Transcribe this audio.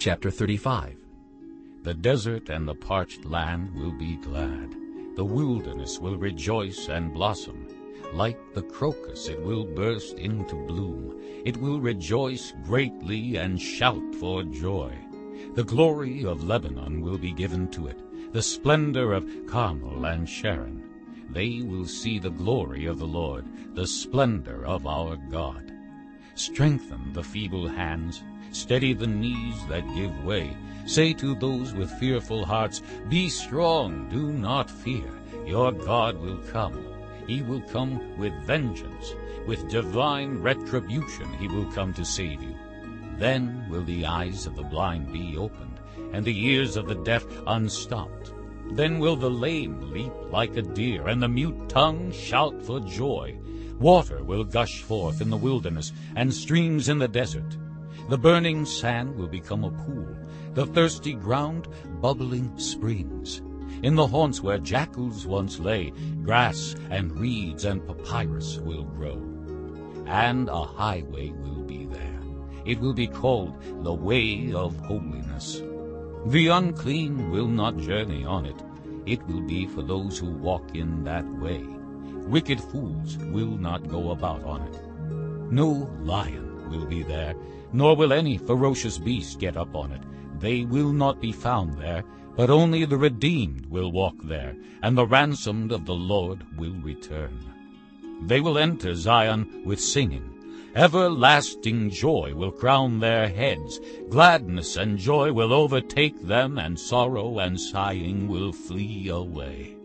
Chapter 35 The desert and the parched land will be glad. The wilderness will rejoice and blossom. Like the crocus it will burst into bloom. It will rejoice greatly and shout for joy. The glory of Lebanon will be given to it, the splendor of Carmel and Sharon. They will see the glory of the Lord, the splendor of our God. Strengthen the feeble hands, steady the knees that give way. Say to those with fearful hearts, Be strong, do not fear. Your God will come. He will come with vengeance. With divine retribution he will come to save you. Then will the eyes of the blind be opened, and the ears of the deaf unstopped. Then will the lame leap like a deer, and the mute tongue shout for joy. Water will gush forth in the wilderness, and streams in the desert. The burning sand will become a pool, the thirsty ground bubbling springs. In the haunts where jackals once lay, grass and reeds and papyrus will grow. And a highway will be there. It will be called the Way of Holiness. The unclean will not journey on it. It will be for those who walk in that way. Wicked fools will not go about on it. No lion will be there, nor will any ferocious beast get up on it. They will not be found there, but only the redeemed will walk there, and the ransomed of the Lord will return. They will enter Zion with singing. Everlasting joy will crown their heads. Gladness and joy will overtake them, and sorrow and sighing will flee away.